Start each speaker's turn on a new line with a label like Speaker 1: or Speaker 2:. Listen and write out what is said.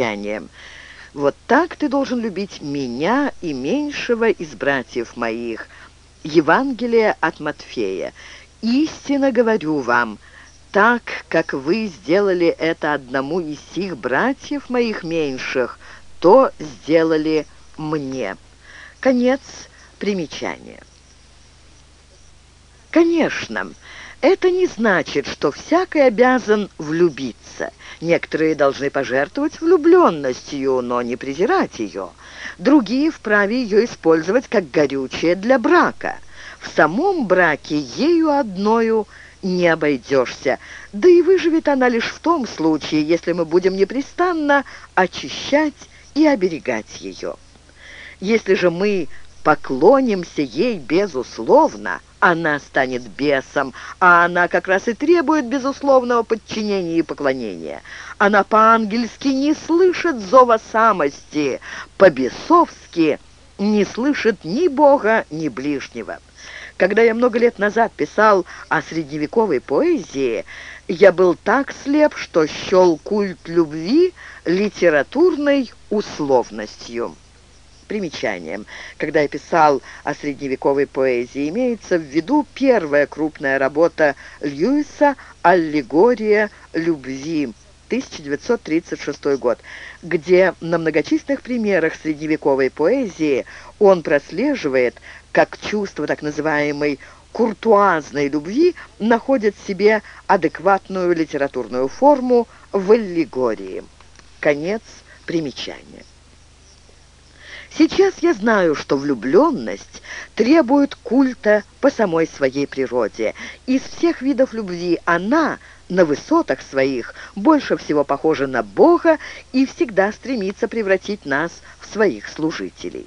Speaker 1: Примечание. Вот так ты должен любить меня и меньшего из братьев моих. Евангелие от Матфея. Истинно говорю вам, так, как вы сделали это одному из сих братьев моих меньших, то сделали мне. Конец примечания. Конечно, это не значит, что всякий обязан влюбиться. Некоторые должны пожертвовать влюбленностью, но не презирать ее. Другие вправе ее использовать как горючее для брака. В самом браке ею одною не обойдешься, да и выживет она лишь в том случае, если мы будем непрестанно очищать и оберегать ее. Если же мы поклонимся ей безусловно, она станет бесом, а она как раз и требует безусловного подчинения и поклонения. Она по-ангельски не слышит зова самости, по-бесовски не слышит ни Бога, ни ближнего. Когда я много лет назад писал о средневековой поэзии, я был так слеп, что счел культ любви литературной условностью. Примечанием. Когда я писал о средневековой поэзии, имеется в виду первая крупная работа Льюиса «Аллегория любви» 1936 год, где на многочисленных примерах средневековой поэзии он прослеживает, как чувство так называемой куртуазной любви находит себе адекватную литературную форму в аллегории. Конец примечания. Сейчас я знаю, что влюбленность требует культа по самой своей природе. Из всех видов любви она на высотах своих больше всего похожа на Бога и всегда стремится превратить нас в своих служителей.